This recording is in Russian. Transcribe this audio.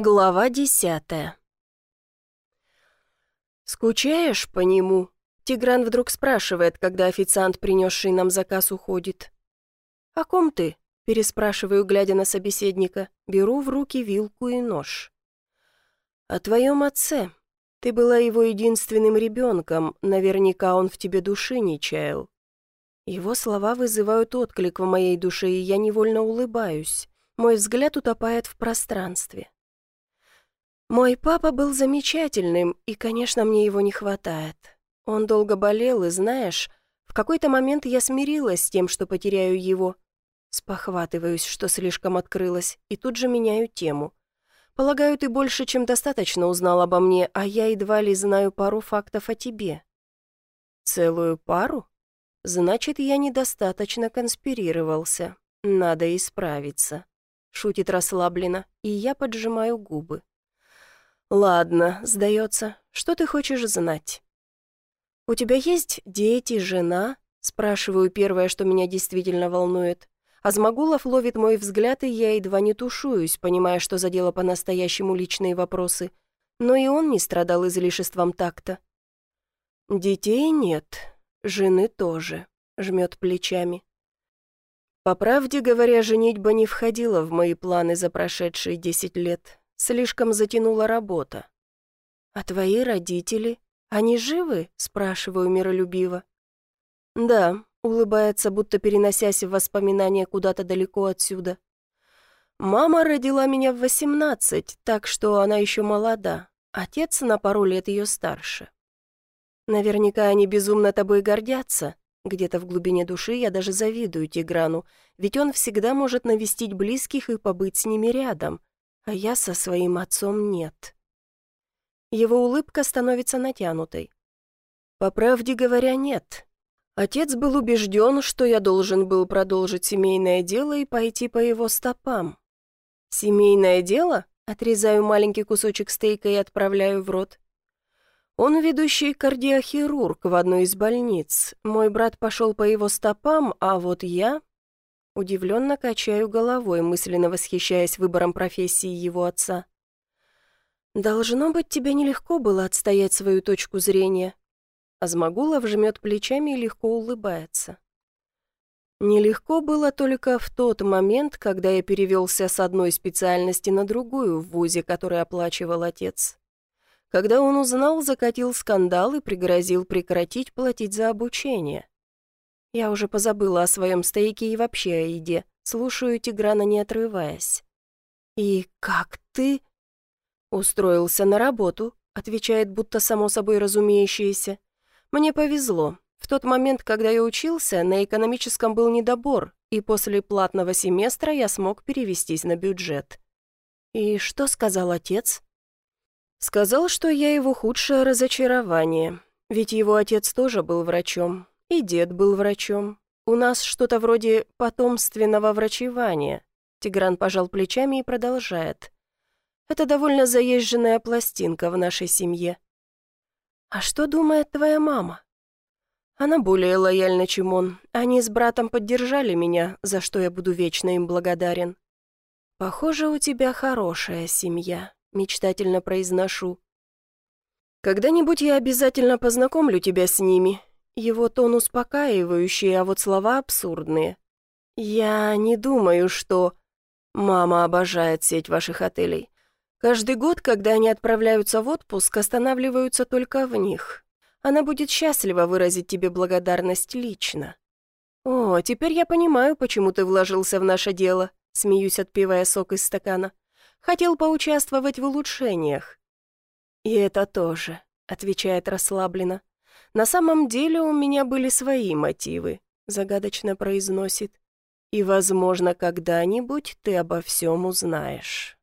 Глава десятая «Скучаешь по нему?» Тигран вдруг спрашивает, когда официант, принесший нам заказ, уходит. «О ком ты?» – переспрашиваю, глядя на собеседника. Беру в руки вилку и нож. «О твоем отце. Ты была его единственным ребенком. Наверняка он в тебе души не чаял». Его слова вызывают отклик в моей душе, и я невольно улыбаюсь. Мой взгляд утопает в пространстве. Мой папа был замечательным, и, конечно, мне его не хватает. Он долго болел, и, знаешь, в какой-то момент я смирилась с тем, что потеряю его. Спохватываюсь, что слишком открылась, и тут же меняю тему. Полагаю, ты больше, чем достаточно узнал обо мне, а я едва ли знаю пару фактов о тебе. Целую пару? Значит, я недостаточно конспирировался. Надо исправиться. Шутит расслабленно, и я поджимаю губы. «Ладно, сдается. Что ты хочешь знать?» «У тебя есть дети, жена?» Спрашиваю первое, что меня действительно волнует. Азмагулов ловит мой взгляд, и я едва не тушуюсь, понимая, что задела по-настоящему личные вопросы. Но и он не страдал излишеством такта. «Детей нет, жены тоже», — жмет плечами. По правде говоря, женитьба не входила в мои планы за прошедшие десять лет. Слишком затянула работа. «А твои родители? Они живы?» – спрашиваю миролюбиво. «Да», – улыбается, будто переносясь в воспоминания куда-то далеко отсюда. «Мама родила меня в восемнадцать, так что она еще молода. Отец на пару лет ее старше. Наверняка они безумно тобой гордятся. Где-то в глубине души я даже завидую Тиграну, ведь он всегда может навестить близких и побыть с ними рядом а я со своим отцом нет. Его улыбка становится натянутой. По правде говоря, нет. Отец был убежден, что я должен был продолжить семейное дело и пойти по его стопам. «Семейное дело?» Отрезаю маленький кусочек стейка и отправляю в рот. Он ведущий кардиохирург в одной из больниц. Мой брат пошел по его стопам, а вот я Удивленно качаю головой, мысленно восхищаясь выбором профессии его отца. «Должно быть, тебе нелегко было отстоять свою точку зрения». Азмагулов жмет плечами и легко улыбается. Нелегко было только в тот момент, когда я перевелся с одной специальности на другую в ВУЗе, который оплачивал отец. Когда он узнал, закатил скандал и пригрозил прекратить платить за обучение. Я уже позабыла о своем стейке и вообще о еде. Слушаю Тиграна, не отрываясь. «И как ты?» «Устроился на работу», — отвечает, будто само собой разумеющееся. «Мне повезло. В тот момент, когда я учился, на экономическом был недобор, и после платного семестра я смог перевестись на бюджет». «И что сказал отец?» «Сказал, что я его худшее разочарование, ведь его отец тоже был врачом, и дед был врачом. У нас что-то вроде потомственного врачевания. Тигран пожал плечами и продолжает. Это довольно заезженная пластинка в нашей семье. А что думает твоя мама? Она более лояльна, чем он. Они с братом поддержали меня, за что я буду вечно им благодарен. «Похоже, у тебя хорошая семья», — мечтательно произношу. «Когда-нибудь я обязательно познакомлю тебя с ними, его тон успокаивающий, а вот слова абсурдные. «Я не думаю, что...» «Мама обожает сеть ваших отелей. Каждый год, когда они отправляются в отпуск, останавливаются только в них. Она будет счастлива выразить тебе благодарность лично». «О, теперь я понимаю, почему ты вложился в наше дело», смеюсь, отпивая сок из стакана. «Хотел поучаствовать в улучшениях». «И это тоже», — отвечает расслабленно. На самом деле у меня были свои мотивы», — загадочно произносит. «И, возможно, когда-нибудь ты обо всем узнаешь».